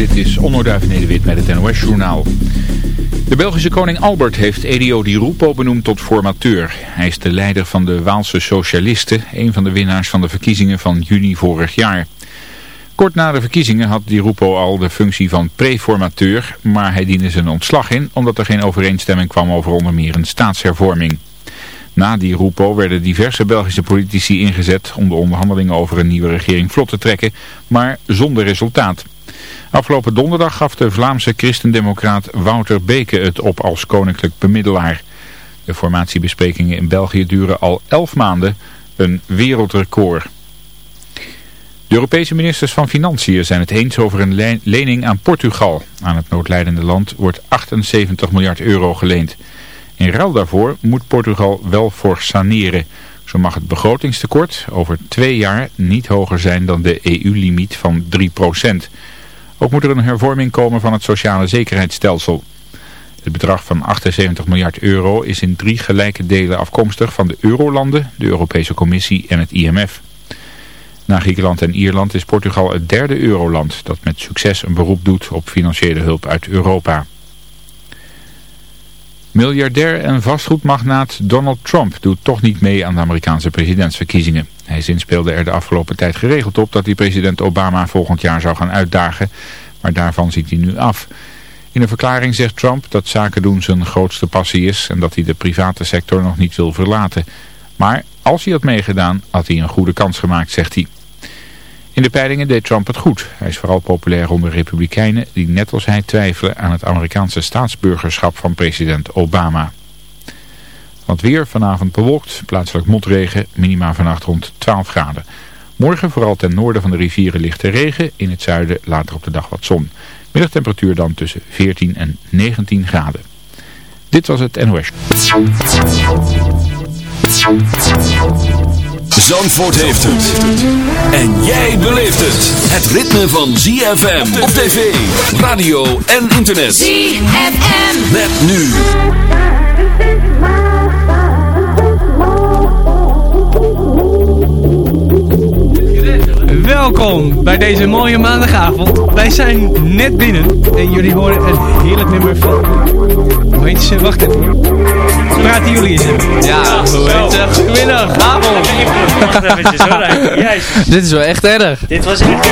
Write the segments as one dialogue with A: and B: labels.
A: Dit is Onnoduif Nederwit met het NOS-journaal. De Belgische koning Albert heeft Elio Di Rupo benoemd tot formateur. Hij is de leider van de Waalse Socialisten, een van de winnaars van de verkiezingen van juni vorig jaar. Kort na de verkiezingen had Di Rupo al de functie van preformateur, maar hij diende zijn ontslag in omdat er geen overeenstemming kwam over onder meer een staatshervorming. Na Di Rupo werden diverse Belgische politici ingezet om de onderhandelingen over een nieuwe regering vlot te trekken, maar zonder resultaat. Afgelopen donderdag gaf de Vlaamse christendemocraat Wouter Beke het op als koninklijk bemiddelaar. De formatiebesprekingen in België duren al elf maanden, een wereldrecord. De Europese ministers van Financiën zijn het eens over een lening aan Portugal. Aan het noodlijdende land wordt 78 miljard euro geleend. In ruil daarvoor moet Portugal wel voor saneren. Zo mag het begrotingstekort over twee jaar niet hoger zijn dan de EU-limiet van 3 Ook moet er een hervorming komen van het sociale zekerheidsstelsel. Het bedrag van 78 miljard euro is in drie gelijke delen afkomstig van de eurolanden, de Europese Commissie en het IMF. Na Griekenland en Ierland is Portugal het derde euroland dat met succes een beroep doet op financiële hulp uit Europa. Miljardair en vastgoedmagnaat Donald Trump doet toch niet mee aan de Amerikaanse presidentsverkiezingen. Hij zinspeelde er de afgelopen tijd geregeld op dat hij president Obama volgend jaar zou gaan uitdagen, maar daarvan ziet hij nu af. In een verklaring zegt Trump dat zaken doen zijn grootste passie is en dat hij de private sector nog niet wil verlaten. Maar als hij had meegedaan had hij een goede kans gemaakt, zegt hij. In de peilingen deed Trump het goed. Hij is vooral populair onder republikeinen die net als hij twijfelen aan het Amerikaanse staatsburgerschap van president Obama. Want weer vanavond bewolkt, plaatselijk motregen, minima vannacht rond 12 graden. Morgen vooral ten noorden van de rivieren lichte regen, in het zuiden later op de dag wat zon. Middagtemperatuur dan tussen 14 en 19 graden. Dit was het NOS.
B: Zandvoort heeft het. En jij beleeft het. Het ritme van ZFM op tv, radio en internet.
C: ZFM.
B: Met nu.
D: Welkom bij deze mooie maandagavond. Wij zijn net binnen en jullie horen een heerlijk nummer van... Hoe heet ze? Wacht even. Praten jullie eens even.
E: Ja, hoe heet het? Goedemiddag, avond. Dit is wel echt erg.
F: Dit was echt...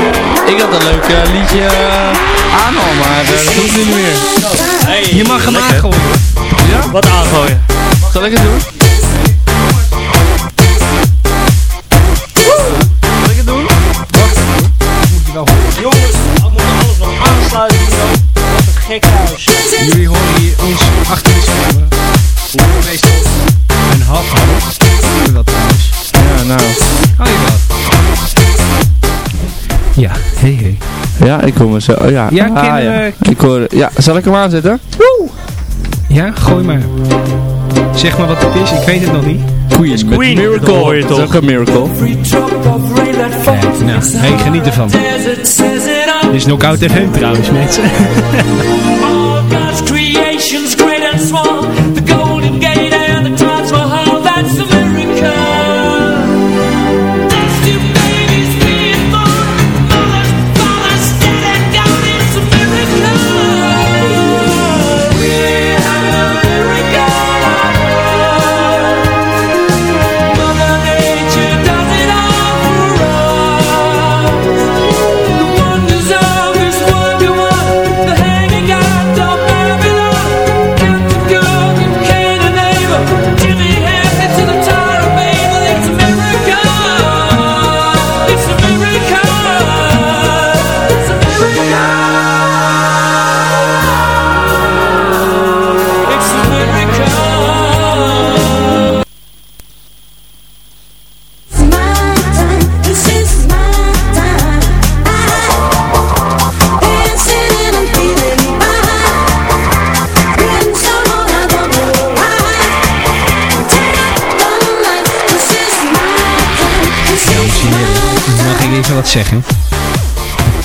E: Ik had een leuk eh, liedje uh, aan al, maar uh, dat hoeft niet meer.
F: Hey,
D: Je mag hem aangooien.
F: Wat aangooien.
E: Zal ik het doen? Ja,
D: hey hey.
E: Ja, ik hoor me zo. Oh, ja,
D: Ja,
E: Ah,
D: ken,
E: ja. Ik hoor, ja, zal ik hem aanzetten?
D: Ja, gooi maar. Zeg maar wat het is, ik weet het nog niet.
E: Queen, met
F: Queen, dat
E: Miracle.
F: hoor je
E: Dat is
F: toch?
E: ook een miracle.
D: Kijk, nou, hey, geniet ervan. Dit is Knockout FM trouwens, mensen.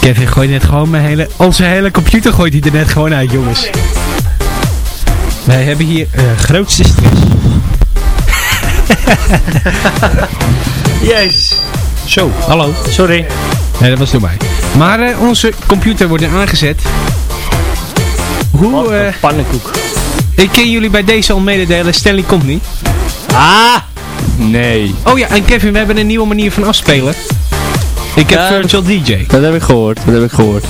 D: Kevin gooit net gewoon mijn hele... Onze hele computer gooit hij er net gewoon uit, jongens. Wij hebben hier eh, grootste stress.
F: Jezus.
D: Zo, hallo.
G: Sorry.
D: Nee, dat was door mij. Maar eh, onze computer wordt aangezet. Hoe,
G: een pannenkoek.
D: ik ken jullie bij deze al mededelen, Stanley komt niet.
G: Ah!
E: Nee.
D: Oh ja, en Kevin, we hebben een nieuwe manier van afspelen. Ik heb
E: Ja,
D: Virtual DJ.
E: Dat heb ik gehoord. Dat heb ik gehoord.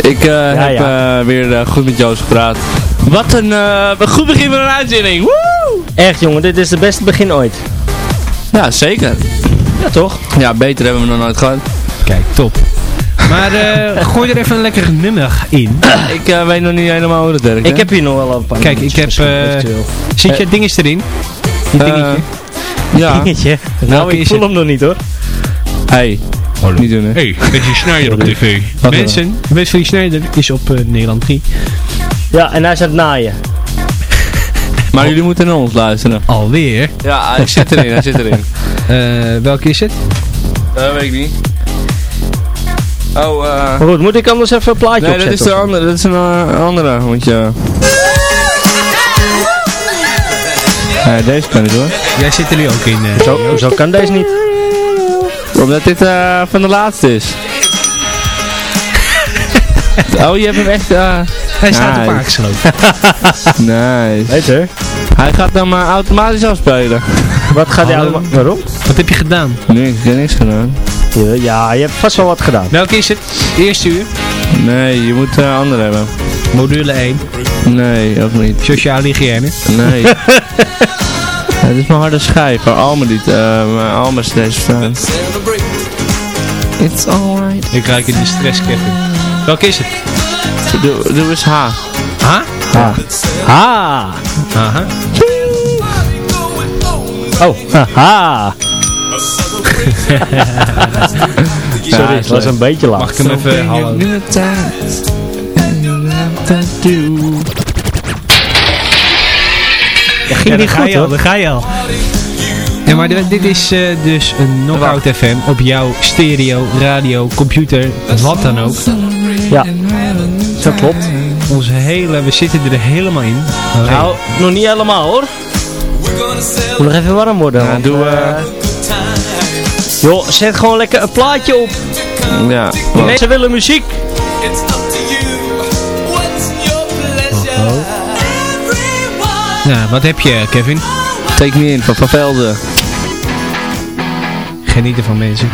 E: Ik eh, heb
G: ja.
E: eh, weer eh, goed met Joost gepraat. Wat een eh, een goed begin van een uitzending. Woe!
G: Echt jongen, dit is het beste begin ooit.
E: Ja, zeker.
G: Ja toch?
E: Ja, beter hebben we nog nooit gehad.
D: Kijk, top. Maar eh, gooi er even een lekker nummer in.
E: Ik eh, weet nog niet helemaal hoe dat werkt.
G: Ik
E: hè?
G: heb hier nog wel een paar
D: Kijk, ik heb,
G: dingetjes
D: eh. Zit je dinges erin? Dingetje?
E: Ja.
G: Dingetje. Nou,
D: Welke
G: ik
D: is
G: voel
D: het?
G: hem nog niet hoor.
E: Hey. Niet doen hè.
D: Hey, Wesley Snijder op tv.
E: Wat
D: Mensen, Wesley Snijder is op eh, Nederland 3.
G: Ja, en hij is aan het naaien.
E: Maar jullie moeten naar ons luisteren.
D: Alweer.
E: Ja, hij zit erin. hij zit erin.
D: Eh, welke is het?
E: Dat weet ik niet. Oh, eh...
G: Maar goed, moet ik anders even een plaatje
E: Nee, dat
G: opzetten?
E: is, de
G: of zo?
E: andere, dat is een eh, andere, want je... Nee, deze kan niet hoor.
D: Jij zit er nu ook in.
G: Zo, zo kan deze niet.
E: Omdat dit eh, van de laatste is. oh, je hebt hem echt... eh
D: Hij staat op
E: Nice.
D: Aaksloot.
E: nice.
G: Beter.
E: Hij gaat hem eh, automatisch afspelen.
G: Wat gaat hij allemaal... Waarom?
D: Wat heb je gedaan?
E: Nee, ik heb niks gedaan.
G: Ja, ja, je hebt vast wel wat gedaan.
D: Welke is het? Eerste uur.
E: Nee, je moet een andere hebben.
D: Module 1.
E: Nee, ook niet.
D: Sociale hygiëne.
E: Nee. Ja, dit is mijn harde schijf. Waar Alme dit, uh, steeds staan. It's alright.
D: Ik ruik in de stress, Kevin. Welke is het?
E: Doe, doe eens H.
D: Ha?
G: Ha. Ha.
D: Aha.
G: Oh, haha.
E: Ja,
G: Sorry,
E: is
G: het was een beetje laat.
D: Mag ik hem even hallo?
G: Ja, ging niet goed hoor.
D: daar ga je al. Ja, maar dit is eh, dus een Knockout FM op jouw stereo, radio, computer, wat dan ook.
G: Ja, dat klopt.
D: Onze hele, we zitten er helemaal in.
G: Nou, nog niet helemaal hoor. Moet nog even warm worden.
E: Ja,
G: want,
E: doe,
G: eh,
E: eh,
G: joh, zet gewoon lekker een plaatje op.
E: Ja.
G: Mensen willen muziek.
D: Ja, wat heb je, Kevin?
E: Take me in van Van Velden.
D: Genieten van mensen.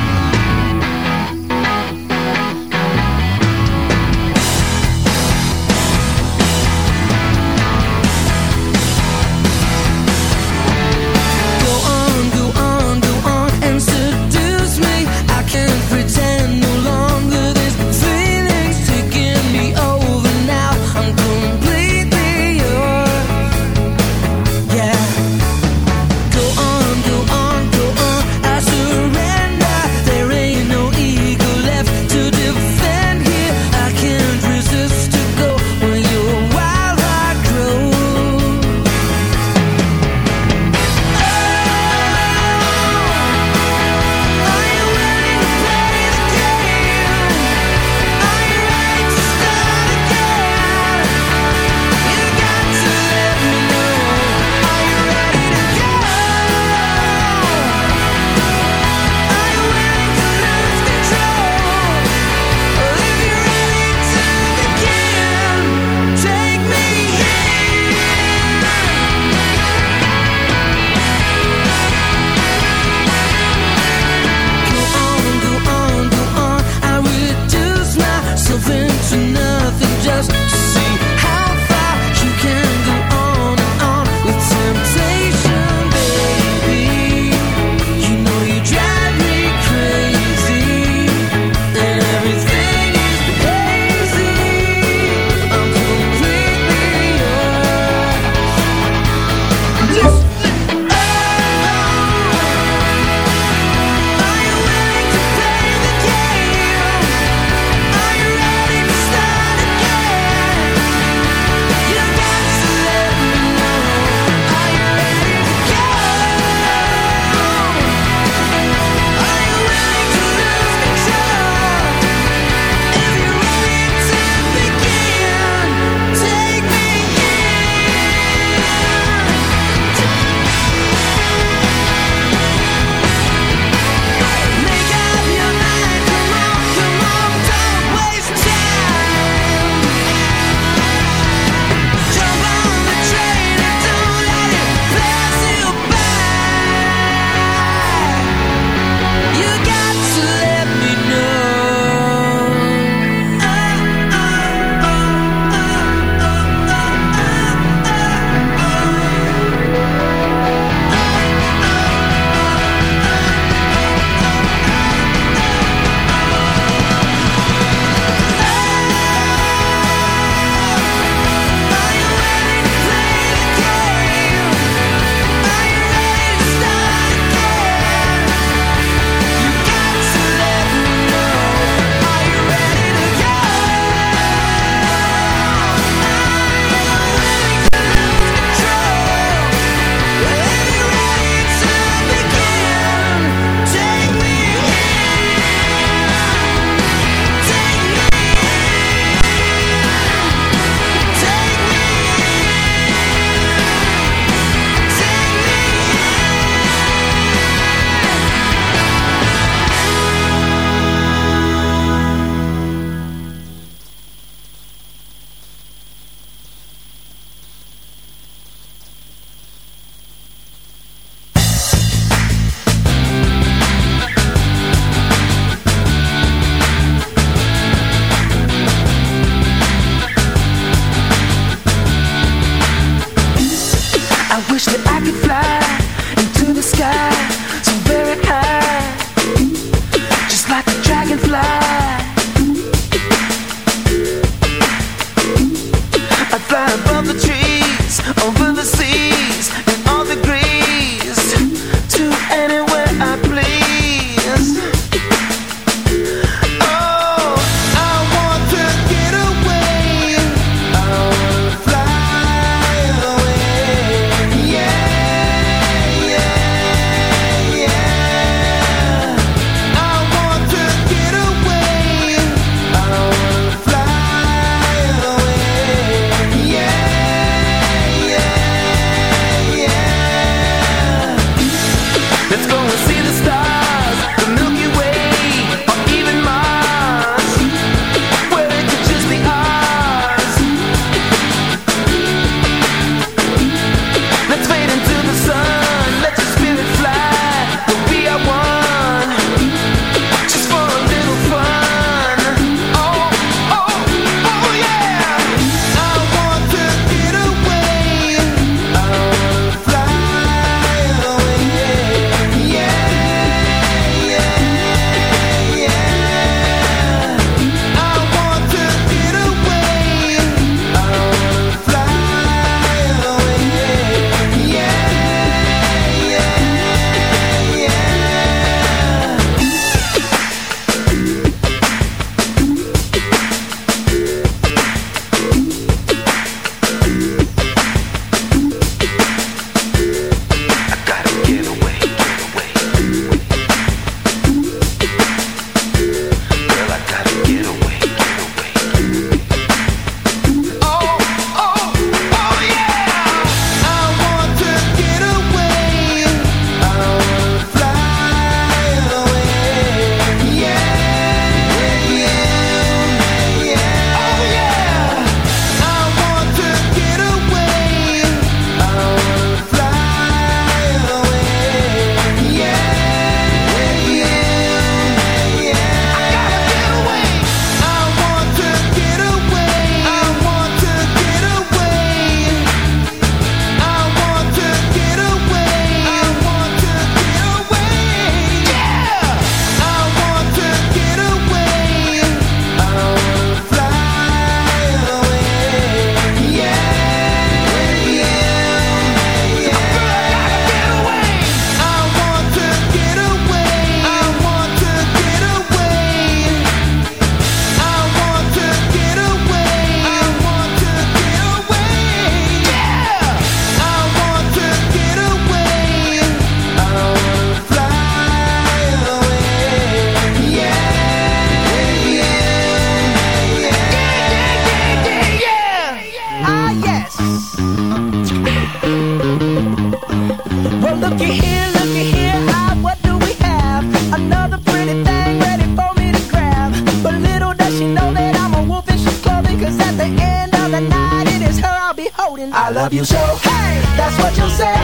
C: I love you so. Hey, that's what you'll say.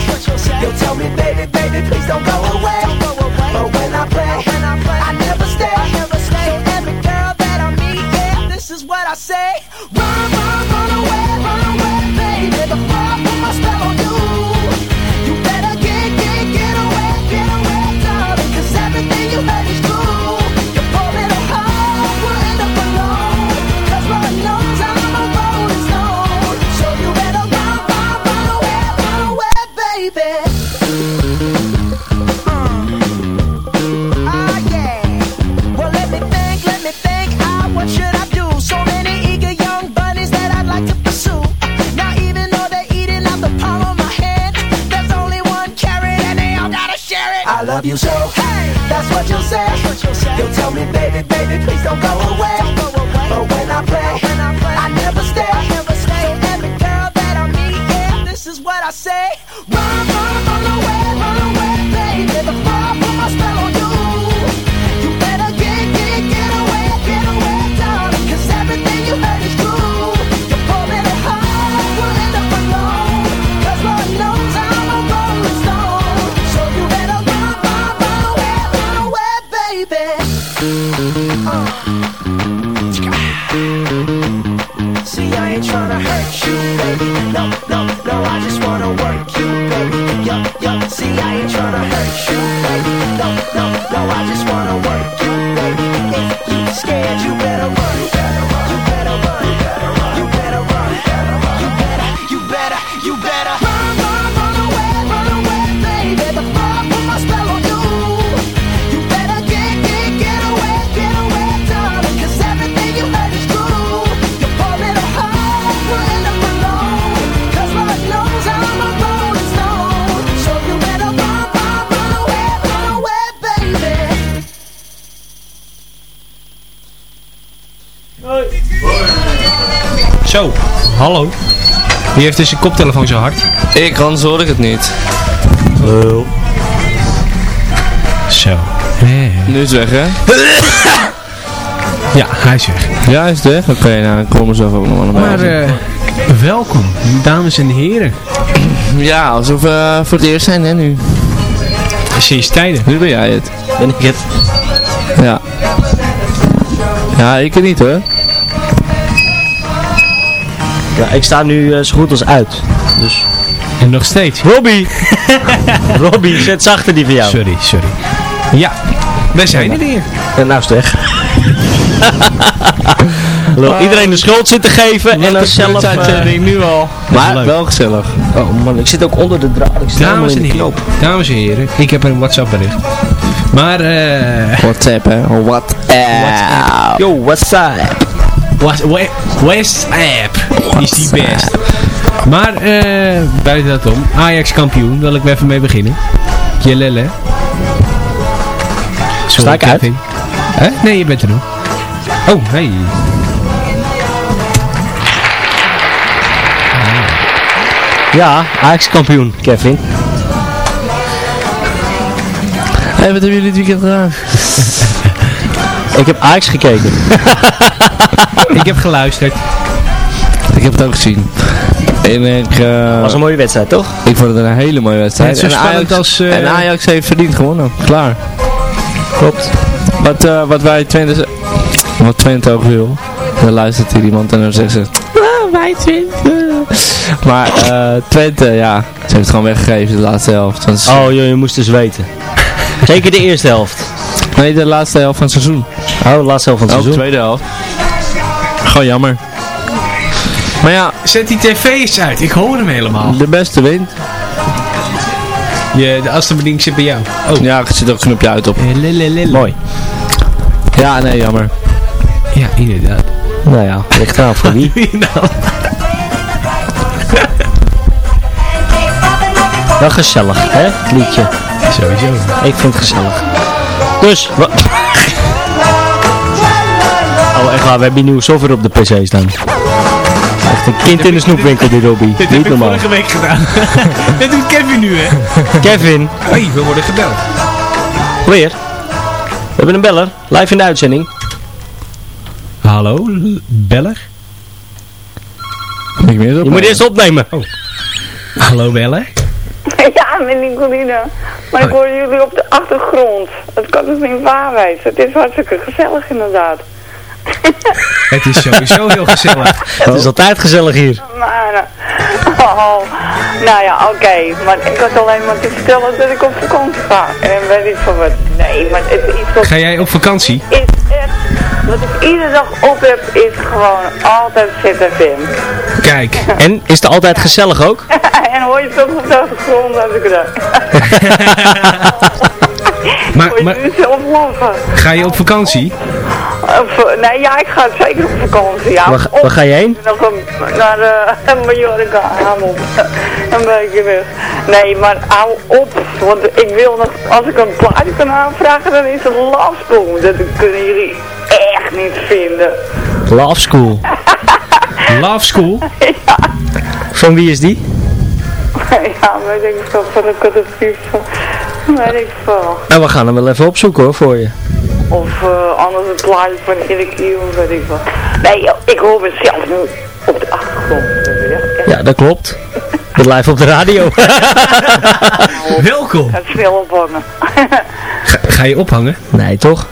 C: You'll tell me, baby, baby, please don't go away. You so. Hey, that's what you'll say. You'll tell me, baby, baby, please don't go away. But when I play, I never stay. So every girl that I meet, yeah, this is what I say.
D: Hallo. Wie heeft dus zijn koptelefoon zo hard?
E: Ik, anders hoor ik het niet.
D: Zo.
E: Nu is het weg, hè?
D: Ja, hij is weg.
E: Ja, is weg? Oké, nou, ik kom er zo ook nog wel
D: Maar
E: bij.
D: eh, welkom, dames en heren.
E: ja, alsof we eh, voor het eerst zijn, hè, nu.
D: Sinds tijden.
E: Nu ben jij het.
G: Ben ik het?
E: Ja. Ja, ik het niet, hoor.
G: Ja, ik sta nu eh, zo goed als uit. Dus.
D: En nog steeds.
G: Robbie! Robbie, zet zachter die van jou.
D: Sorry, sorry. Ja, wij zijn er weer.
G: En nou is het weg. Lul, Iedereen de schuld zit te geven en dan zelf... eh,
E: nu al. Maar wel gezellig.
G: oh man, ik zit ook onder de draad. Ik sta
D: Dames
G: in
D: en
G: de
D: heren,
G: knoop.
D: dames en heren, ik heb een WhatsApp bericht. Maar, eh...
E: WhatsApp, hè? WhatsApp.
G: Yo, what's up?
D: What, Wa- WhatsApp is die best. Maar, eh, buiten dat om, Ajax kampioen, wil ik even mee beginnen. Jelelle. Sorry,
G: Sta ik uit?
D: Hè? Nee, je bent er nog. Oh, hey.
G: Ja, Ajax kampioen, Kevin.
E: Hé, wat hebben jullie dit weekend gedaan?
G: Ik heb Ajax gekeken.
D: ik heb geluisterd.
E: Ik heb het ook gezien. En ik, eh,
G: was een mooie wedstrijd, toch?
E: ik vond het een hele mooie wedstrijd. En Ajax,
D: als, eh,
E: en Ajax heeft verdiend gewonnen. Klaar.
G: Klopt.
E: Wat, eh, wat wij Twente... Wat Twente ook wil. Dan luistert hier iemand en dan zegt ze... "Ah, wij Twente. Maar eh, Twente, ja. Ze heeft het gewoon weggegeven de laatste helft. van het seizoen.
G: Oh joh, je moest dus weten. Zeker de eerste helft.
E: Nee, de laatste helft van het seizoen.
G: Oh, de laatste helft van het
E: de
G: seizoen.
E: tweede helft. Gewoon jammer. Maar ja,
D: Zet die tv eens uit, ik hoor hem helemaal.
E: de beste wint.
D: Je, de afstandsbediening zit bij jou. Oh.
E: Ja, er zit ook een knopje uit op.
D: Eh, lelelele.
G: Mooi.
E: Ja, nee, jammer.
D: Ja, inderdaad.
G: Nou ja, ligt eraan voor wie.
D: nou,
G: Wel gezellig, hè? Het liedje.
D: sowieso.
G: Ik vind het gezellig. Dus, wa- Oh, echt waar, we hebben hier nieuwe software op de pc staan. Echt een kind in de snoepwinkel, die Robbie.
D: Dit heb
G: Niet
D: ik
G: normaal.
D: vorige week gedaan. Dit doet Kevin nu, hè?
G: Kevin,
D: Hé, we worden gebeld.
G: weer. We hebben een beller, live in de uitzending.
D: Hallo, beller?
E: Moet je,
G: moet eerst opnemen.
D: Hallo Belle.
H: Ja, met Nicoline. Maar ik hoor jullie op de achtergrond. Dat kan dus niet waar. Het is hartstikke gezellig inderdaad.
D: Het is sowieso heel gezellig.
G: Het is altijd gezellig hier.
H: Maar, eh, oh, nou ja, oké. Maar ik had alleen maar te vertellen dat ik op vakantie ga. En weet ik van wat. Nee, maar het is toch...
D: Ga jij op vakantie?
H: Is echt, wat ik iedere dag op heb, is gewoon altijd ZFM.
D: Kijk.
G: En is het altijd gezellig ook?
H: en hoor je toch op de achtergrond als ik dat.
D: Maar, maar
H: nu zelf lachen.
D: ga je op vakantie?
H: Of, nee, ja, ik ga zeker op vakantie. Ja.
G: Waar, waar ga je heen?
H: nog een, naar uh, Mallorca, Hamel. een beetje weg. Nee, maar hou op. Want ik wil nog, als ik een plaatje kan aanvragen, dan is het lastig. Dat kunnen jullie echt niet vinden.
G: Love School.
D: Love School?
G: Van wie is die?
H: ja, weet ik veel, van de catastrofe. Weet ik veel.
G: En we gaan hem wel even opzoeken hoor, voor je.
H: Of uh, anders een plaatje van Erik Kiel, weet ik veel. Nee, ik hoor mezelf nu op de achtergrond. Ja,
G: Ja, dat klopt. We live op de radio.
D: Welkom.
H: Gaat snel ophangen.
D: Ga, ga je ophangen?
G: nee, toch?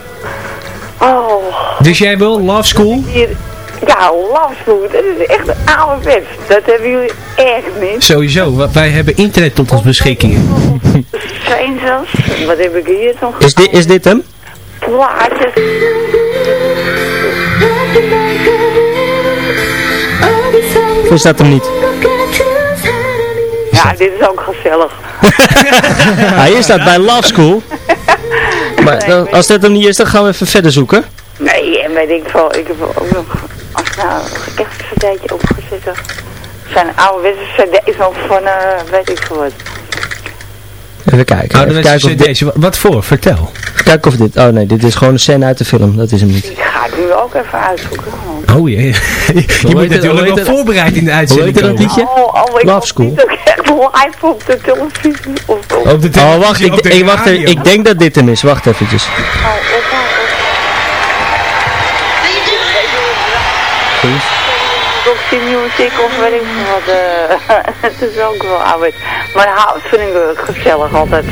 H: oh,
D: Dus jij wil Love School?
H: hier. Ja, lafspoed. Dat is echt een ouderwets. Dat hebben jullie echt niet.
D: Sowieso. Wij hebben internet tot ons beschikking.
H: Zijn zelfs. Wat heb ik hier nog?
G: Is dit, is dit hem?
H: Plaatjes.
G: Is dat hem niet?
H: Ja, dit is ook gezellig.
G: Hij is dat bij Love School. Maar dan- als dit hem niet is, dan gaan we even verder zoeken.
H: Nee, en weet ik veel. Ik heb ook nog, als ik nou echt een cd'tje opgezet heb. Zijn ouderwetse cd is nog van, eh, weet ik veel wat.
G: Even kijken. Even
D: Ouderwetse
G: kijken, of.
D: Wa- Wat voor? Vertel.
G: kijken of dit... Oh nee, dit is gewoon een scène uit de film. Dat is hem niet.
H: Die ga ik nu ook even uitzoeken.
D: Oh jee. je moet natuurlijk
G: hoe
D: wel voorbereid in de
G: Hoe
D: uitzending
G: heet dat liedje?
H: Oh, oh, ik
G: Love School.
H: niet ook echt live op de televisie. Of op.
D: Op de
G: Oh, wacht. Ik,
D: de
G: ik, wacht,
D: radio.
G: ik denk dat dit hem is. Wacht eventjes.
H: Oh, op, Roxy Music of weet ik wat. eh, het is ook wel oud. Maar hout vind ik wel gezellig altijd.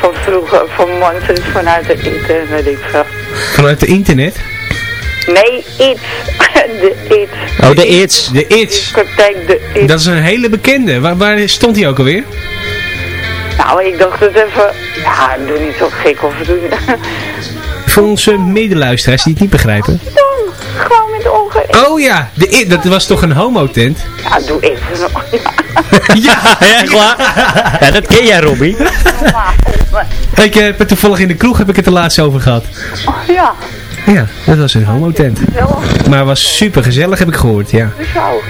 H: Van vroeger, van monsters vanuit de internet, weet ik veel.
D: Vanuit de internet?
H: Nee, iets. de iets.
G: Oh, de It's.
D: De
H: iets.
D: Dat is een hele bekende. Waar, waar stond hij ook alweer?
H: Nou, ik dacht het even. Ja, doe niet zo gek of doe.
D: Voor onze medeluisteraars die het niet begrijpen.
H: Gewoon met onge...
D: Oh ja, de dat was toch een homotent?
H: Ja, doe even nog.
D: ja,
G: Ja, klaar. Ja, dat ken jij, Robbie.
H: Maar,
D: ik heb het toevallig in de kroeg heb ik het er laatst over gehad.
H: oh, ja,
D: Ja, dat was een homotent.
H: wel
D: Maar was super gezellig heb ik gehoord, ja.
H: zo.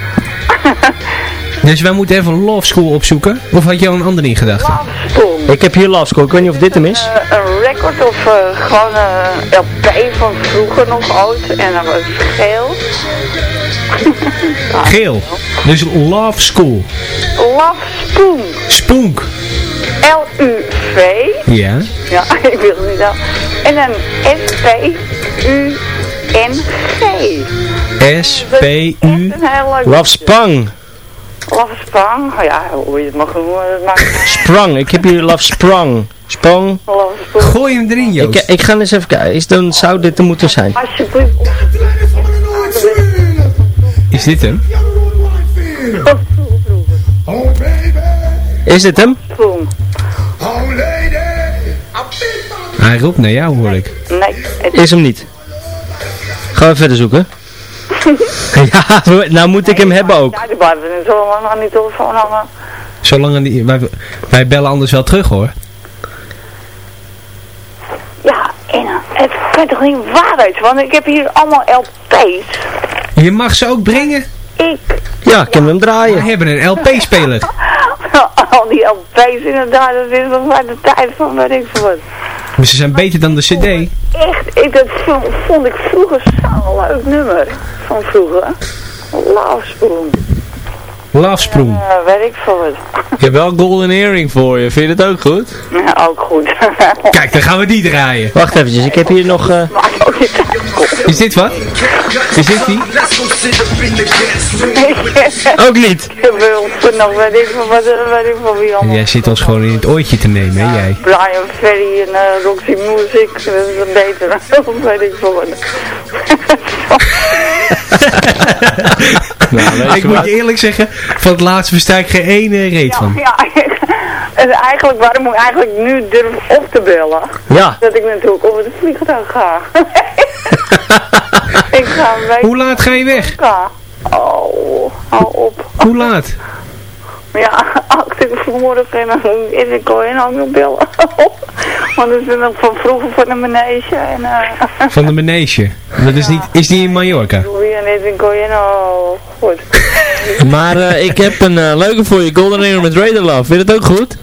D: Dus wij moeten even Love School opzoeken. Of had je al een ander in gedachten?
H: Afstom.
G: Ik heb hier Love School. Ik weet niet of dit hem is.
H: Eh, een record of eh, gewoon een LP van vroeger nog oud. En dan was het geel.
D: Geel. Dus Love School.
H: Love Spoon.
D: Spoonk.
H: L-U-V.
D: Ja.
H: Ja, ik wil het niet al. En dan S-P-U-N-G.
D: S-P-U.
H: Heel leuk.
G: Love Sprang.
H: Spang. Ja, hoe je het mag noemen.
G: Sprang. Ik heb hier Love Sprang. Sprang.
H: Love.
D: Gooi hem erin,
G: Ik,
D: Joost.
G: ik ga eens even kijken. Is, dan zou dit er moeten zijn.
H: Alsjeblieft.
D: Is dit hem?
G: Is dit hem?
D: Hij roept naar jou, hoor ik.
H: Nee, het
G: Is hem niet. Gaan we verder zoeken. ja, we- nou moet ik hem hebben ook.
H: Ja, die blijven zo lang aan die telefoon hangen.
D: Zolang niet, wij, wij bellen anders wel terug, hoor.
H: Ja, en het kan toch niet waar zijn, want ik heb hier allemaal LP's.
D: Je mag ze ook brengen.
H: Ik,
G: Ja, kunnen we hem
D: We
G: draaien.
D: hebben een LP-speler.
H: al die LP's inderdaad, dat is nog maar de tijd van weet ik wat.
D: Maar ze zijn beter dan de cd.
H: Echt, ik, dat vond, vond ik vroeger zo'n leuk nummer van vroeger. Love Spoon.
D: Lavsprong.
H: Eh, weet ik veel wat.
E: Ik heb wel Golden Earring voor je. Vind je het ook goed?
H: Ja, ook goed.
D: Kijk, dan gaan we die draaien.
G: Wacht eventjes, ik heb hier nog... eh,
H: uit.
D: Is dit wat? Is dit die?
G: ook niet.
H: Nog weet ik veel wat, weet ik veel wie allemaal.
D: Jij zit ons gewoon in het oortje te nemen, hè jij?
H: Brian Ferry en uh, Roxy Music, dat is een betere. weet ik veel wat.
E: Nou,
D: Ik moet je eerlijk zeggen, van het laatste versta ik geen ene reet van.
H: Ja, en eigenlijk, waarom moet ik eigenlijk nu durven op te bellen?
G: Ja.
H: Dat ik natuurlijk op het vliegtuig ga. ik ga week
D: Hoe laat ga je weg?
H: Oh, hou op.
D: Hoe laat?
H: Ja, acht uur vanmorgen en dan is ik al ook nog bellen. Want er is nog van vroeger van de manege en eh
D: Van de manege. Dat is niet, is die in Mallorca?
H: Oh, goed.
E: Maar eh, ik heb een eh, leuke voor je. Golden Earring met Raider Love. Vind je het ook goed?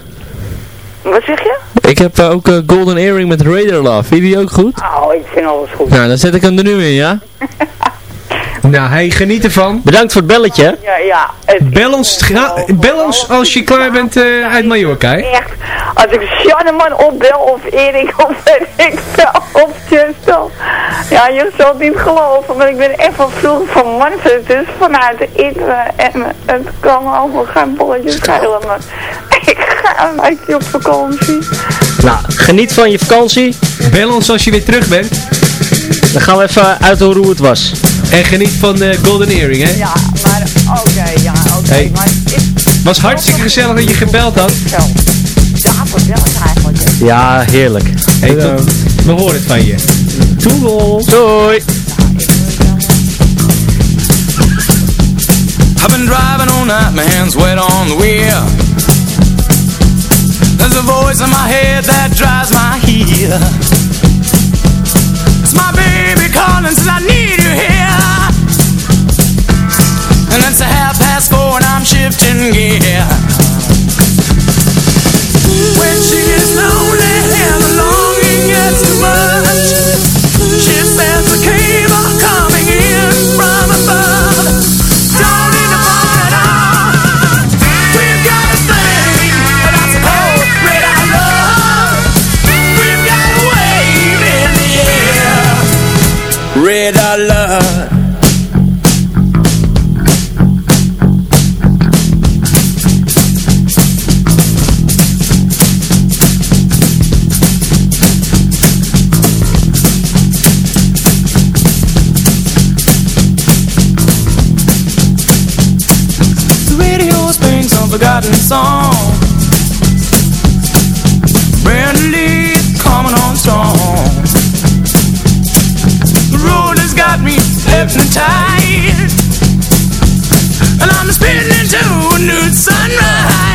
H: Wat zeg je?
E: Ik heb ook Golden Earring met Raider Love. Vind je die ook goed?
H: Oh, ik vind alles goed.
E: Nou, dan zet ik hem er nu in, ja?
D: Nou, hey, geniet ervan.
G: Bedankt voor het belletje.
H: Ja, ja. Het
D: Bel ons, bel ons als je klaar bent eh, uit Mallorca, hè?
H: echt, als ik Sjanneman opbel of Erik of weet ik of Chestel. Ja, je zult het niet geloven, maar ik ben echt van vroeger van Manfred, dus vanuit de en het kan allemaal geen bolletjes schelen, maar ik ga een weekje op vakantie.
G: Nou, geniet van je vakantie.
D: Bel ons als je weer terug bent.
G: Dan gaan we even uithoren hoe het was.
D: En geniet van de Golden Earring, hè?
H: Ja, maar oké, ja, oké,
D: Hey.
H: maar ik
D: Was hartstikke gezellig dat je gebeld had.
H: Ja, het eigenlijk.
G: Ja, heerlijk.
D: Hey, tot, we horen het van je. Toedel.
G: Doei.
B: I've been driving all night, my hands wet on the wheel. There's a voice in my head that drives my heel. My baby calling, says I need you here. And it's a half past four and I'm shifting gear. When she lonely and the longing gets too much, she says song. Brand lead coming on strong. The road has got me hypnotized. And I'm spinning into a new sunrise.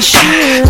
C: should.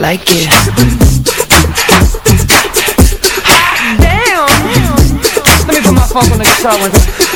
C: Like it. Hot damn! Let me put my phone on the guitar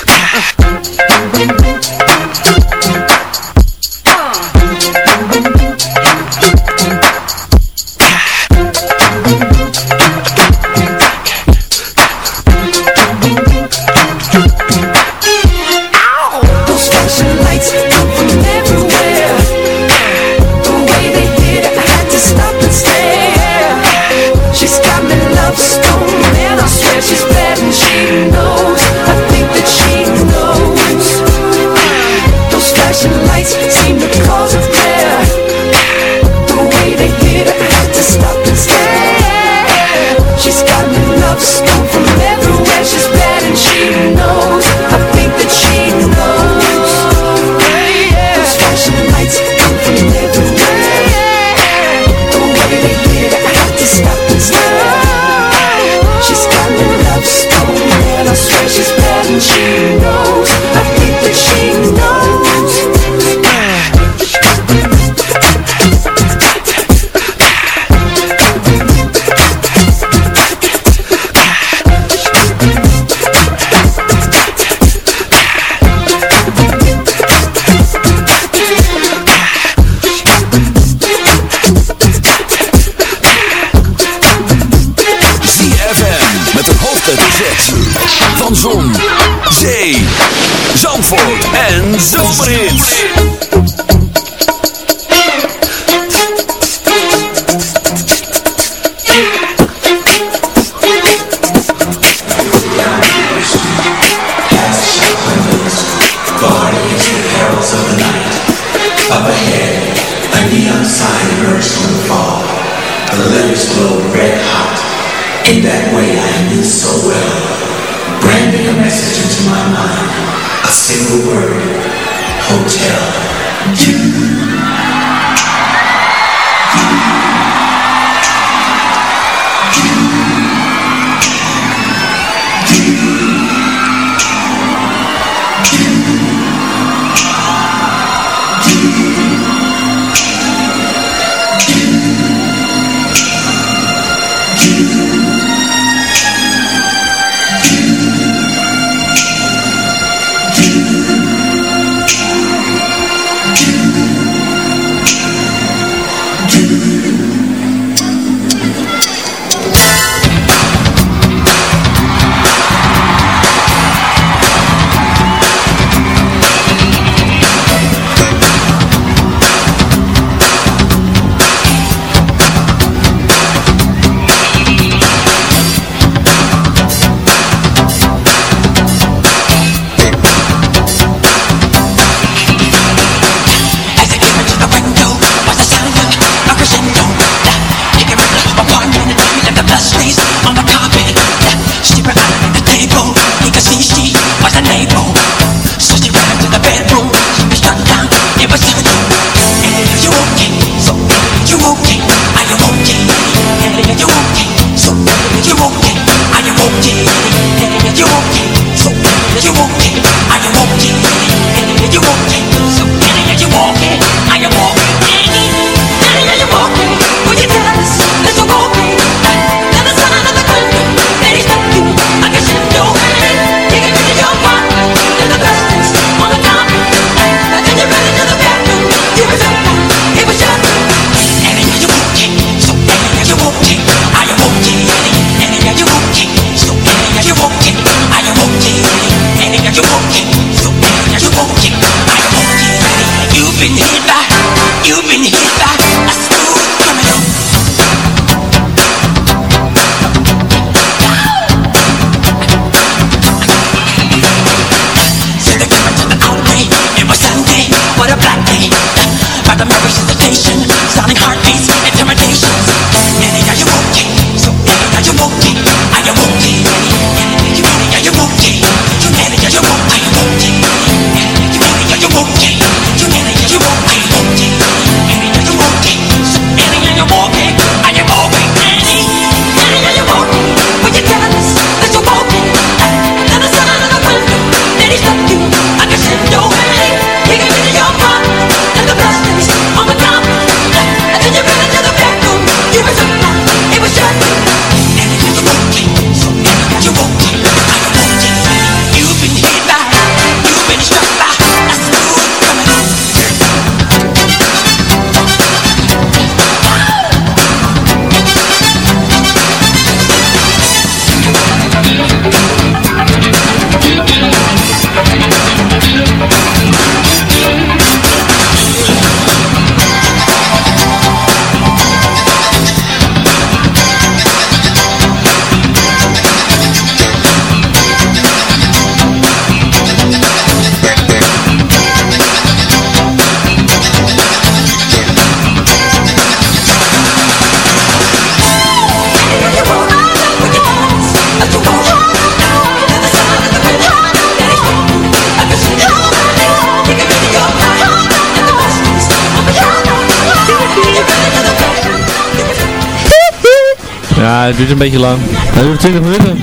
E: Ja, het duurt een beetje lang. Het duurt 20 minuten.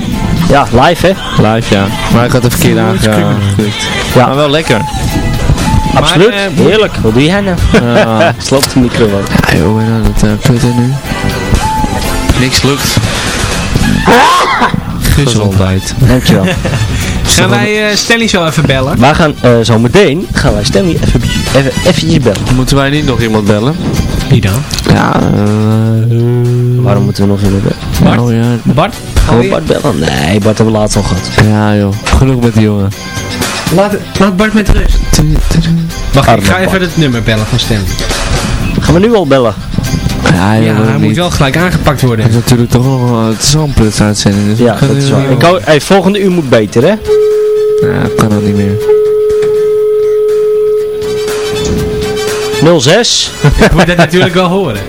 G: Ja, live hè?
E: Live, ja. Maar ik had de verkeerde aangeklikt.
G: Ja.
E: Maar wel lekker.
G: Absoluut.
D: eh,
G: Heerlijk. Wat doe jij nou?
E: Ja.
G: Sloopt de microfoon.
E: Ja joh, en dan uh, putten nu. Niks lukt. Gezondheid.
G: Dankjewel.
D: Gaan wij eh Stanley zo even bellen?
G: Wij gaan eh, zo meteen, gaan wij Stanley even, even, eventjes bellen.
E: Moeten wij niet nog iemand bellen?
D: Wie dan?
E: Ja, eh...
G: Waarom moeten we nog iemand bellen?
D: Bart?
E: Oh ja.
D: Bart?
G: Gaan we Bart bellen? Nee, Bart hebben we laatst al gehad.
E: Ja joh, genoeg met die jongen.
D: Laat, laat Bart met rust. Wacht, ik ga even het nummer bellen van Stanley.
G: Gaan we nu al bellen?
E: Ja,
D: Ja, hij moet
E: niet?
D: wel gelijk aangepakt
E: Het
D: worden.
E: is natuurlijk toch nog wel, het is wel een plus uitzending. Dus
G: Ja, dat is waar.
E: wel-
G: Ik hou, hey, volgende uur moet beter, hè?
E: Ja, dat kan ook niet meer.
G: 06.
D: Ik moet dat natuurlijk wel horen.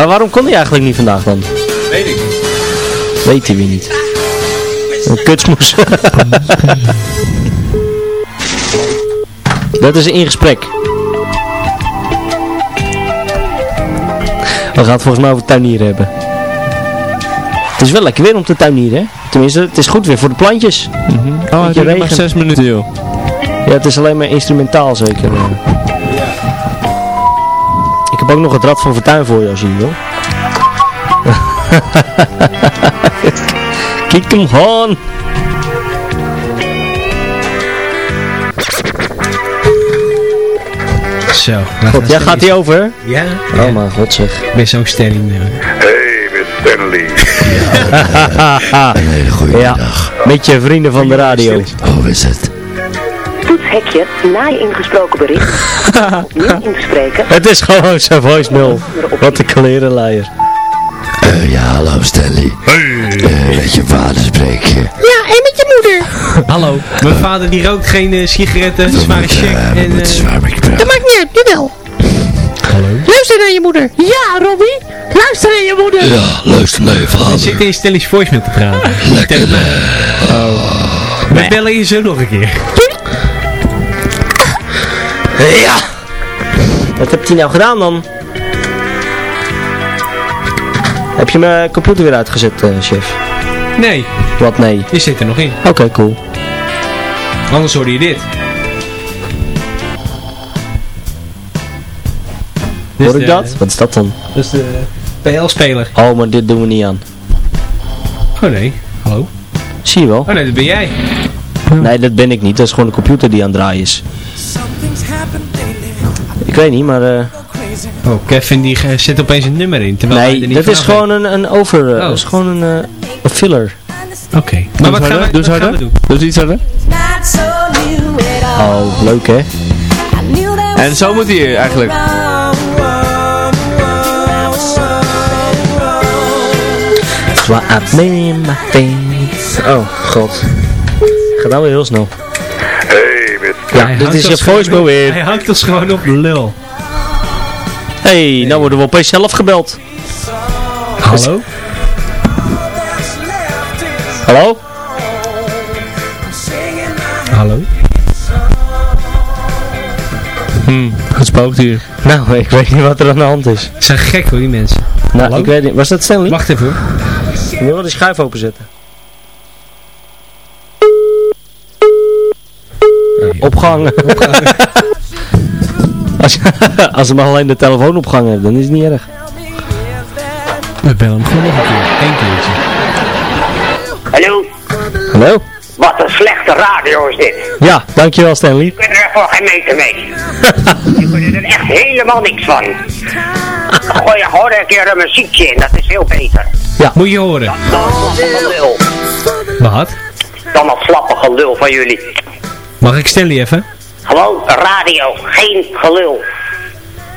G: Maar waarom kon hij eigenlijk niet vandaag dan?
D: Weet ik niet.
G: Weet hij weer niet. Een kutsmoes. Dat is in gesprek. We gaan het volgens mij over tuinieren hebben. Het is wel lekker weer om te tuinieren, hè? Tenminste, het is goed weer voor de plantjes.
E: Oh, het duurt maar
G: regen.
E: 6 minuten joh.
G: Ja, het is alleen maar instrumentaal zeker. Heb ook nog het rad van Fortuin voor je als je die wil. Kijk hem aan.
D: Zo.
G: God, ja, gaat hij over?
D: Ja.
G: Oh mijn god zeg.
D: Ik ben zo'n stelling. eh.
I: Hey, Miss Stanley.
G: Een hele goede ja. dag. Met je vrienden van de radio.
J: Oh, is het?
K: Toetshekje na je ingesproken bericht. Opnieuw in te spreken.
G: Het is gewoon zijn voicemail. Wat een klerenleier.
J: Eh, ja, hallo Stanley. Eh, met je vader spreek je.
D: Ja, en met je moeder. Hallo. Mijn vader die rookt geen eh, sigaretten, zware check en... eh,
B: Dat maakt niet uit, nu wel.
D: Hallo?
B: Luister naar je moeder. Ja, Robbie. Luister naar je moeder.
J: Ja, luister naar je
D: Ik
J: vader.
D: zit in Stelly's voicemail te praten.
J: Lekker.
D: We bellen je zo nog een keer.
G: Ja! Wat heb je nou gedaan dan? Heb je mijn computer weer uitgezet, eh, chef?
D: Nee,
G: Wat nee?
D: je zit er nog in.
G: Oké, cool.
D: Anders hoorde je dit. Is
G: Hoor ik
D: de-
G: dat? Wat is dat dan?
D: Dat is de PL-speler.
G: Oh, maar dit doen we niet aan.
D: Oh nee, hallo.
G: Zie je wel?
D: Oh nee, dat ben jij.
G: Nee, dat ben ik niet. Dat is gewoon de computer die aan het draaien is. Ik weet niet, maar... eh,
D: Oh, Kevin die eh, zet opeens een nummer in. Terwijl hij er
G: nee,
D: niet
G: dat is gewoon een, een over... eh,
D: Oh.
G: dat is gewoon een, eh, een filler.
D: Oké. Maar wat gaan we,
E: Doe
D: wat gaan we
E: harder.
D: doen?
E: Doe eens iets harder.
G: Oh, leuk hè?
E: En zo moet hij eigenlijk.
G: My face. Oh, god. Gaat nou weer heel snel. Ja,
D: Hij
G: dit is je voicemail
D: op-
G: weer.
D: Hij hangt ons gewoon op de lul.
G: hey, nou worden we opeens zelf gebeld.
D: Hallo?
G: Hallo?
D: Hallo?
E: Hm, gespookt hier.
G: Nou, ik weet niet wat er aan de hand is.
D: Ze zijn gek hoor, die mensen.
G: Nou,
D: Hallo?
G: ik weet niet. Was dat Stanley?
D: Wacht even hoor.
G: Ik wil wel die schuif openzetten. Opgehangen. als, als ze maar alleen de telefoon opgehangen hebben, dan is het niet erg.
D: We bellen hem gewoon nog een keer. Eén keertje.
L: Hallo?
G: Hallo?
L: Wat een slechte radio is dit.
G: Ja, dankjewel Stanley.
L: Ik ben er echt voor geen meter mee. Ik ben er echt helemaal niks van. Gooi je gewoon een keer een muziekje in, dat is veel beter.
D: Moet je horen.
L: Dan slappige lul.
D: Wat?
L: Dan dat slappige lul van jullie.
D: Mag ik Stanley even?
L: Gewoon radio, geen gelul.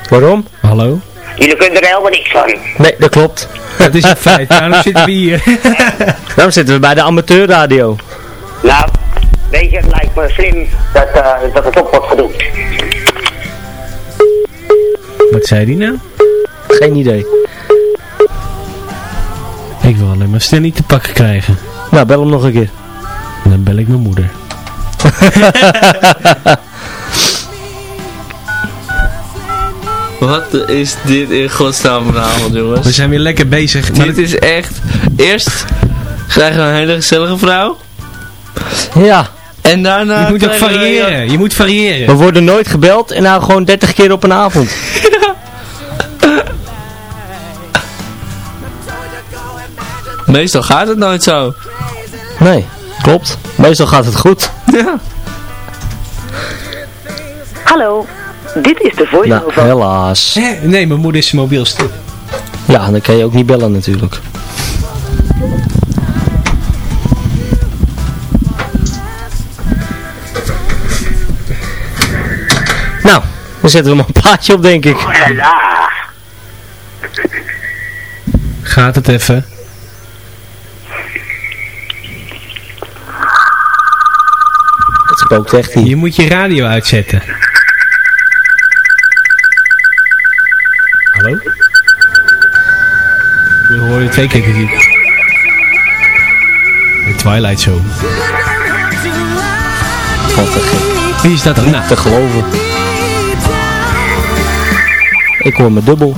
G: Waarom?
D: Hallo?
L: Jullie kunnen er helemaal niks van.
G: Nee, dat klopt.
D: Dat is een feit. Waarom zitten we hier?
G: Daarom zitten we bij de amateurradio.
L: Nou, weet je, het lijkt me slim dat, eh, dat het op wordt gedoemd.
D: Wat zei die nou?
G: Geen idee.
D: Ik wil alleen maar Stanley te pakken krijgen.
G: Nou, bel hem nog een keer.
D: Dan bel ik mijn moeder.
E: Wat is dit in godsnaam vanavond, jongens?
D: We zijn weer lekker bezig.
E: Maar het is echt... Eerst krijgen we een hele gezellige vrouw.
G: Ja.
E: En daarna...
D: Je moet ook
E: we-
D: variëren. Je moet variëren.
G: We worden nooit gebeld en nou gewoon 30 keer op een avond.
E: Meestal gaat het nooit zo.
G: Nee, klopt. Meestal gaat het goed.
E: Ja.
K: Hallo, dit is de voice
G: Nou,
K: over.
G: helaas.
D: Hè? Nee, mijn moeder is mobiel stuk.
G: Ja, dan kan je ook niet bellen natuurlijk. Nou, dan zetten we maar een plaatje op denk ik.
L: Ja,
D: Gaat het even?
G: Echt hier.
D: Je moet je radio uitzetten. Hallo? We horen twee keer muziek. De Twilight Zone.
G: Wat.
D: Wie is dat dan? Nou,
G: Te geloven. Ik hoor me dubbel.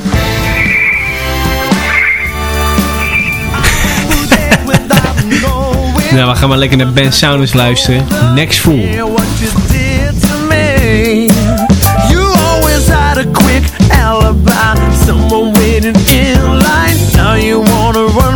D: Nou, we gaan maar lekker naar Ben Saunders luisteren. Next Fool.
B: quick alibi. Someone waiting in line. Now you wanna run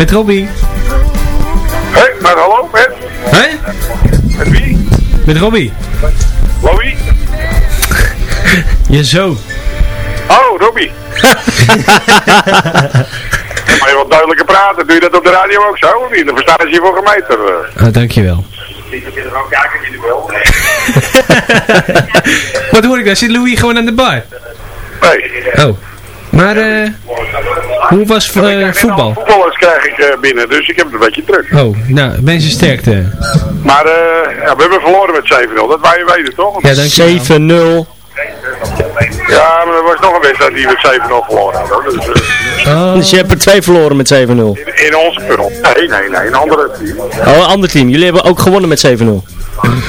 I: Met
D: Robbie.
I: Hé, hey, maar hallo, met?
D: Hé?
I: Met wie?
D: Met Robbie.
I: Louis?
D: Je zo.
I: Oh, Robbie. maar je wat duidelijker praten. Doe je dat op de radio ook zo of niet? Dan verstaan ze je voor gemeten.
D: Oh, dankjewel. Wat hoor ik daar? Zit Louis gewoon aan de bar?
I: Nee.
D: Oh. Maar, eh, hoe was eh, voetbal?
I: Voetballers krijg ik eh, binnen, dus ik heb het een beetje druk.
D: Oh, nou, mensen sterkte.
I: Maar eh, ja, we hebben verloren met 7-0. Dat wou je weten, toch?
D: Ja, dankjewel.
G: 7-0.
I: Ja, maar er was nog een wedstrijd die met 7-0 verloren hadden. Dus, eh,
G: Dus je hebt er twee verloren met 7-0.
I: in, in onze tunnel. Nee, nee, nee. Een andere team.
G: Oh, een ander team. Jullie hebben ook gewonnen met 7-0.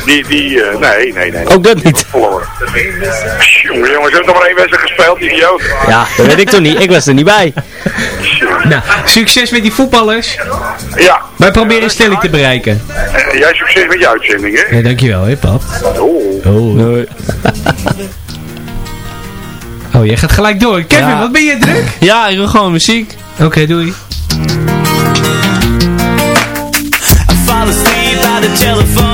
I: Die, die, eh, nee, nee, nee.
G: Ook dat niet.
I: Verloren. Jongen, jongens, hebben toch maar één wedstrijd gespeeld, idioot.
G: Ja, dat weet ik toch niet. Ik was er niet bij.
D: Nou, succes met die voetballers.
I: Ja.
D: Wij proberen een stelling te bereiken.
I: Eh, jij succes met je uitzending, hè?
D: Ja, dankjewel, hè, pap.
I: Oh.
D: Oh.
G: Nee.
D: Oh, jij gaat gelijk door. Kevin,
E: Ja.
D: wat ben je druk?
E: Ja, ik wil gewoon muziek.
D: Oké, doei.
M: I fall asleep by the telephone.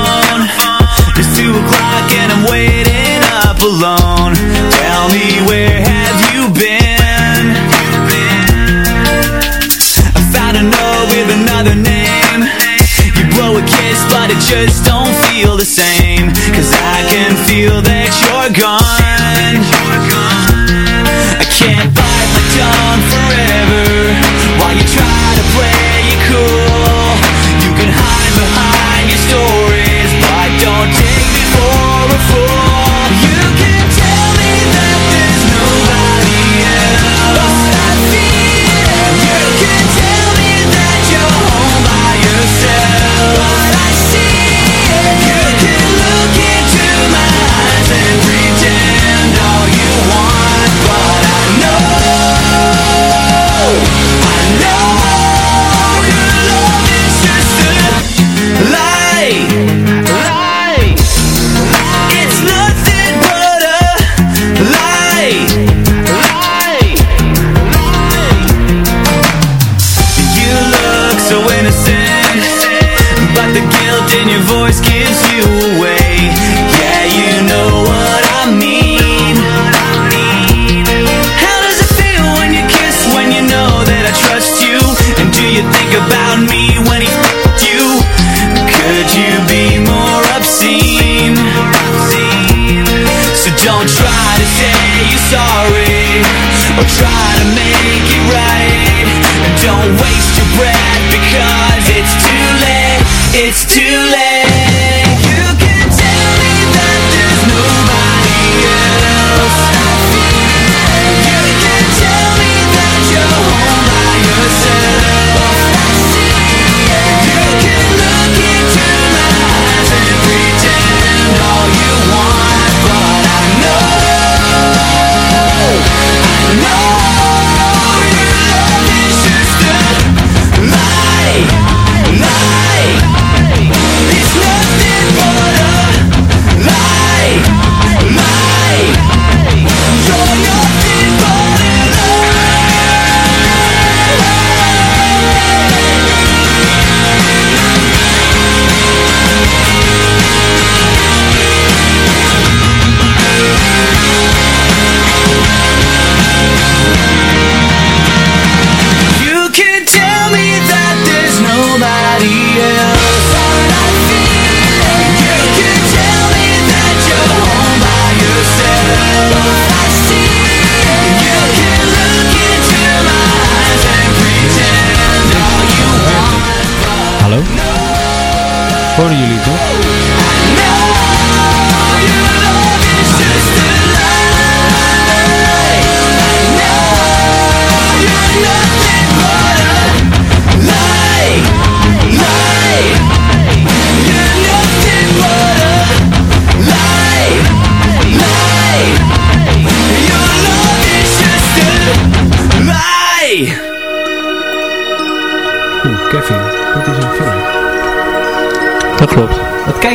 M: O'clock and I'm waiting up alone. Tell me where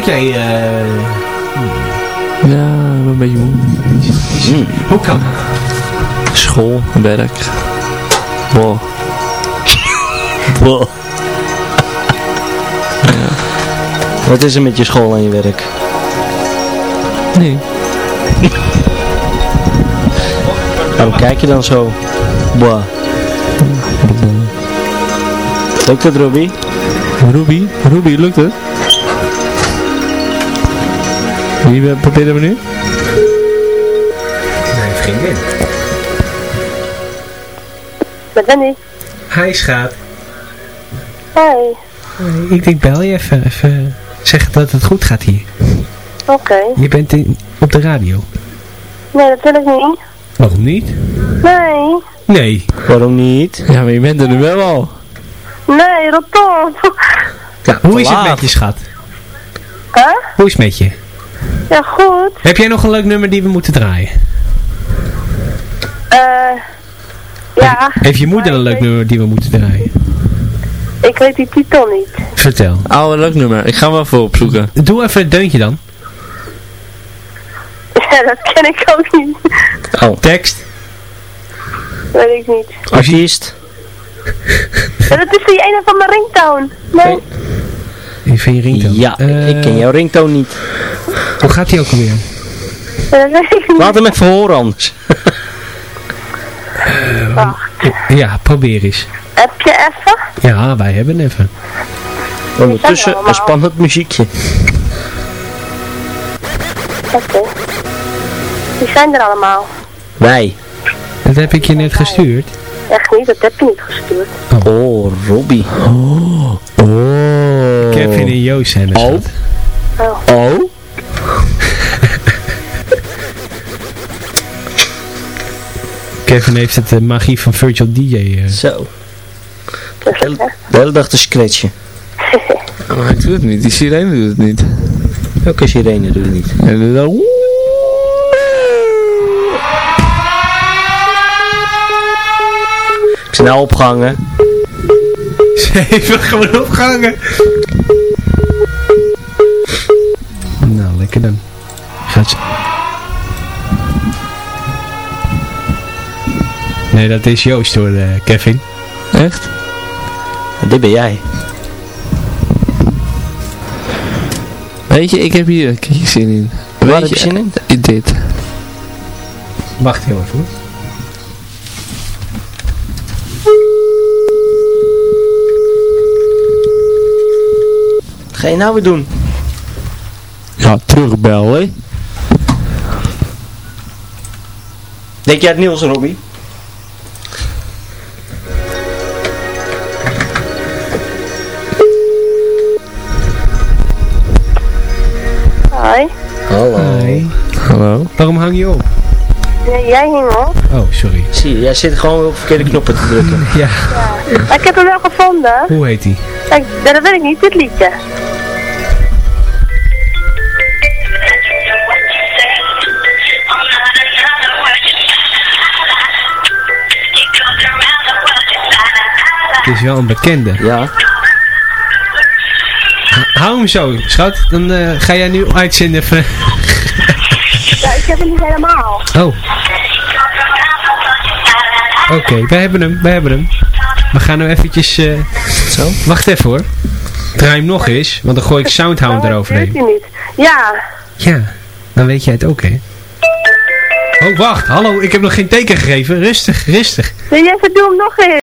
D: Jij? eh
E: Ja, ik ben een beetje moe.
D: Hoe kan
E: School, werk. Wow.
G: Wow. Wat is er met je school en je werk?
E: Nee.
G: Waarom kijk je dan zo? Boah. Lukt het, Robbie?
E: Ruby, Ruby, lukt het? Wie eh, proberen we nu?
D: Nee, vriendin.
N: Met Danny.
D: Hij schat.
N: Hoi.
D: Ik denk bel je even, even zeggen dat het goed gaat hier.
N: Oké.
D: Je bent in, op de radio.
N: Nee, dat wil ik niet.
D: Waarom niet?
N: Nee.
D: Nee.
G: Waarom niet?
E: Ja, maar je bent er nu wel al.
N: Nee, rot op.
D: Ja, Hoe is het met je schat?
N: Huh?
D: Hoe is het met je?
N: Ja, goed.
D: Heb jij nog een leuk nummer die we moeten draaien?
N: Eh... ja,
D: Heeft je moeder een leuk nummer die we moeten draaien?
N: ik weet die titel niet.
D: Vertel.
E: Oh, een leuk nummer. Ik ga hem even opzoeken.
D: Doe even het deuntje dan.
N: Ja, dat ken ik ook niet.
G: Oh.
D: Tekst.
N: Weet ik niet.
G: Artiest.
N: Ja, dat is die ene van mijn ringtone. Nee.
D: Je ringtone.
G: Ja, ik ken jouw ringtoon niet.
D: Hoe gaat die ook alweer?
N: Niet.
G: Laat hem even horen anders.
N: Wacht.
D: Ja, probeer eens.
N: Heb je even?
D: Ja, wij hebben even.
G: Ondertussen een spannend muziekje.
N: Oké. Die zijn er allemaal.
G: Wij.
D: Dat heb ik je net gestuurd.
N: Echt niet, dat heb je niet gestuurd.
G: Oh, Robbie.
E: Oh. Oh.
D: Kevin en Joost er.
G: Oh.
N: Oh.
G: Oh.
D: Kevin heeft het de magie van Virtual DJ. eh.
G: Zo. De hele dag te scratchen.
E: Oh, hij doet het niet. Die sirene doet het niet.
G: Welke sirene doet het niet?
E: En dan...
G: Snel opgehangen.
D: Ze heeft gewoon opgehangen. Nou, lekker dan. Gaat ze. Nee, dat is Joost hoor, eh, Kevin.
E: Echt?
G: Dit ben jij.
E: Weet je, ik heb hier, ik heb hier zin in.
G: Waar
E: Weet
G: heb je zin in?
E: In dit.
D: Wacht heel even. hoor.
G: Ga je nou weer doen?
E: Ja, terugbellen.
G: Denk jij het Niels, Robbie?
N: Hoi.
G: Hallo.
D: Hi.
E: Hallo.
D: Waarom hang je op?
N: Nee, jij hing op.
D: Oh, sorry.
G: Zie je, jij zit gewoon op verkeerde knoppen te drukken.
D: Ja.
N: Maar ik heb hem wel gevonden.
D: Hoe heet?
N: Kijk, dat weet ik niet, dit liedje.
D: Is wel een bekende.
G: Ja.
D: Hou hem zo, schat. Dan eh, ga jij nu uitzenden even.
N: Ja, ik heb hem niet helemaal.
D: Oh. Oké, wij hebben hem, wij hebben hem. We gaan nu eventjes... eh,
G: Zo?
D: Wacht even hoor. Draai hem nog eens, want dan gooi ik Soundhound
N: Oh,
D: eroverheen.
N: weet je niet. Ja.
D: Ja, dan weet jij het ook hè. Oh wacht, hallo, ik heb nog geen teken gegeven. Rustig, rustig.
N: Nee, jij doe hem nog eens.